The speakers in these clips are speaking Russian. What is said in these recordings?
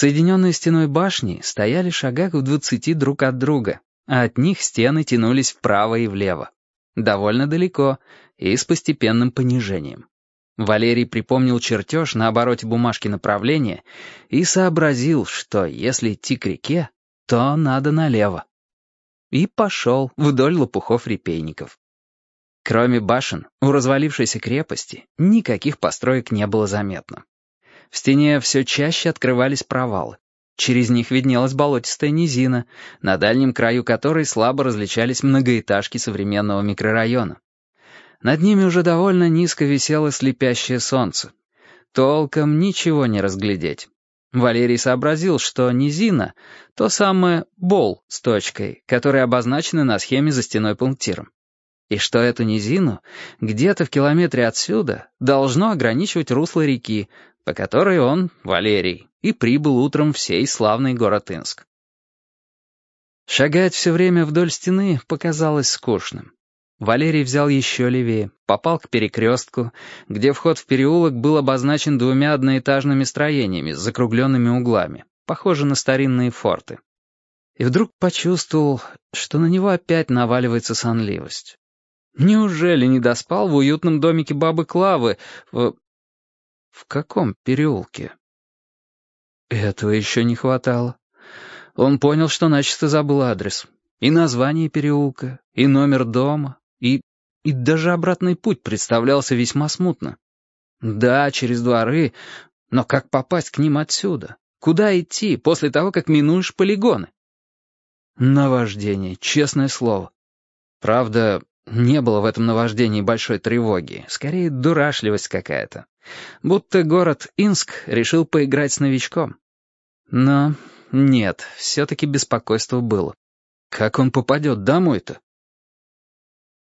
Соединенные стеной башни стояли шагах в двадцати друг от друга, а от них стены тянулись вправо и влево. Довольно далеко и с постепенным понижением. Валерий припомнил чертеж на обороте бумажки направления и сообразил, что если идти к реке, то надо налево. И пошел вдоль лопухов-репейников. Кроме башен, у развалившейся крепости никаких построек не было заметно. В стене все чаще открывались провалы. Через них виднелась болотистая низина, на дальнем краю которой слабо различались многоэтажки современного микрорайона. Над ними уже довольно низко висело слепящее солнце. Толком ничего не разглядеть. Валерий сообразил, что низина — то самое «бол» с точкой, которые обозначены на схеме за стеной пунктиром и что эту низину где-то в километре отсюда должно ограничивать русло реки, по которой он, Валерий, и прибыл утром в сей славный город Инск. Шагать все время вдоль стены показалось скучным. Валерий взял еще левее, попал к перекрестку, где вход в переулок был обозначен двумя одноэтажными строениями с закругленными углами, похожи на старинные форты. И вдруг почувствовал, что на него опять наваливается сонливость. Неужели не доспал в уютном домике бабы Клавы в... В каком переулке? Этого еще не хватало. Он понял, что начисто забыл адрес. И название переулка, и номер дома, и... и даже обратный путь представлялся весьма смутно. Да, через дворы, но как попасть к ним отсюда? Куда идти после того, как минуешь полигоны? Наваждение, честное слово. Правда, не было в этом наваждении большой тревоги, скорее дурашливость какая-то. Будто город Инск решил поиграть с новичком. Но нет, все-таки беспокойство было. Как он попадет домой-то?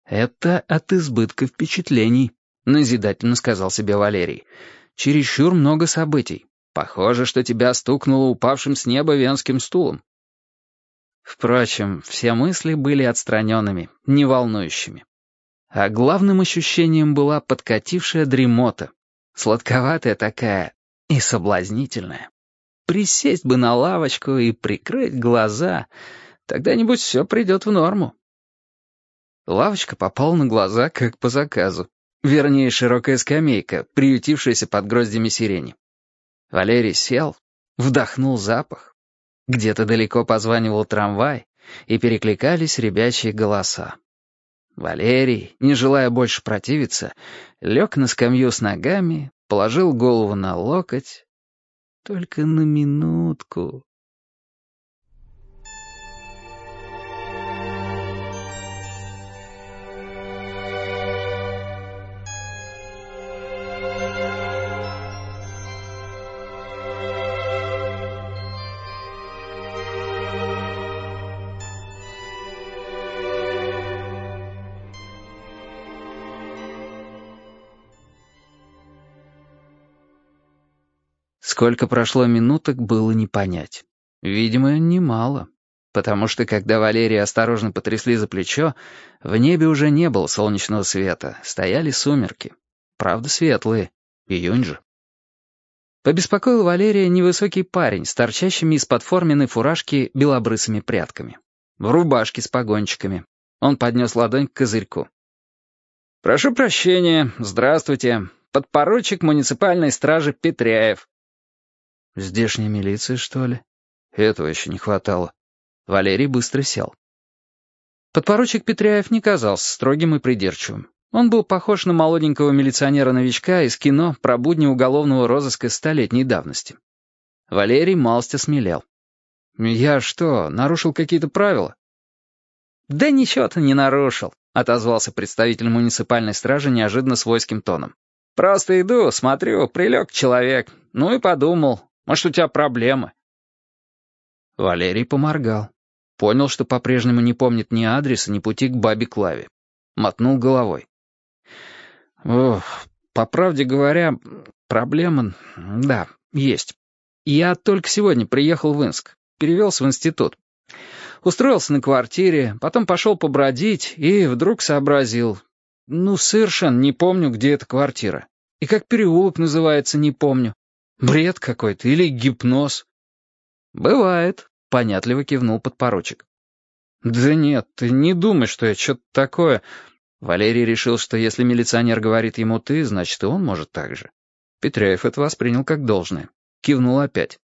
«Это от избытка впечатлений», — назидательно сказал себе Валерий. «Чересчур много событий. Похоже, что тебя стукнуло упавшим с неба венским стулом. Впрочем, все мысли были отстраненными, не волнующими. А главным ощущением была подкатившая дремота, сладковатая такая и соблазнительная. Присесть бы на лавочку и прикрыть глаза, тогда-нибудь все придет в норму. Лавочка попала на глаза, как по заказу. Вернее, широкая скамейка, приютившаяся под гроздями сирени. Валерий сел, вдохнул запах, где-то далеко позванивал трамвай, и перекликались ребячьи голоса. Валерий, не желая больше противиться, лег на скамью с ногами, положил голову на локоть. Только на минутку. Сколько прошло минуток, было не понять. Видимо, немало. Потому что, когда Валерия осторожно потрясли за плечо, в небе уже не было солнечного света, стояли сумерки. Правда, светлые. Июнь же. Побеспокоил Валерия невысокий парень с торчащими из-под форменной фуражки белобрысыми прядками. В рубашке с погончиками. Он поднес ладонь к козырьку. «Прошу прощения. Здравствуйте. Подпоручик муниципальной стражи Петряев. Здешняя милиция, что ли? Этого еще не хватало. Валерий быстро сел. Подпоручик Петряев не казался строгим и придирчивым. Он был похож на молоденького милиционера-новичка из кино про будни уголовного розыска столетней давности. Валерий малость осмелел. «Я что, нарушил какие-то правила?» «Да ничего ты не нарушил», — отозвался представитель муниципальной стражи неожиданно свойским тоном. «Просто иду, смотрю, прилег человек. Ну и подумал, может, у тебя проблемы?» Валерий поморгал. Понял, что по-прежнему не помнит ни адреса, ни пути к бабе Клаве. Мотнул головой. «Ох, по правде говоря, проблема, да, есть. Я только сегодня приехал в Инск, перевелся в институт. Устроился на квартире, потом пошел побродить и вдруг сообразил. Ну, совершенно не помню, где эта квартира. И как переулок называется, не помню. Бред какой-то или гипноз. «Бывает», — понятливо кивнул подпоручик. «Да нет, ты не думай, что я что-то такое...» Валерий решил, что если милиционер говорит ему «ты», значит, и он может так же. Петряев это воспринял как должное. Кивнул опять.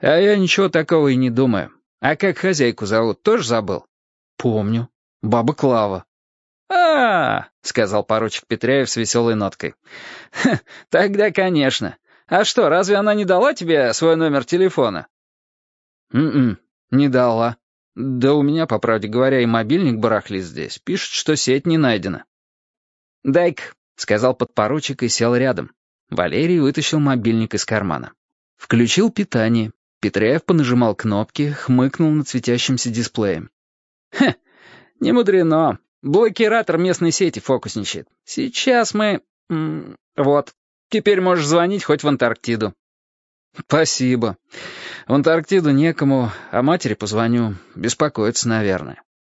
«А я ничего такого и не думаю. А как хозяйку зовут, тоже забыл?» «Помню. Баба Клава». а, -а, сказал поручик Петряев с веселой ноткой. «Тогда, конечно. А что, разве она не дала тебе свой номер телефона?» «М-м, не дала. Да у меня, по правде говоря, и мобильник барахлит здесь. Пишет, что сеть не найдена». «Дай-ка», — сказал подпоручик и сел рядом. Валерий вытащил мобильник из кармана. Включил питание. Петряев понажимал кнопки, хмыкнул над светящимся дисплеем. «Хе, не мудрено. Блокиратор местной сети фокусничает. Сейчас мы... вот. Теперь можешь звонить хоть в Антарктиду». «Спасибо. В Антарктиду некому, а матери позвоню. Беспокоится, наверное».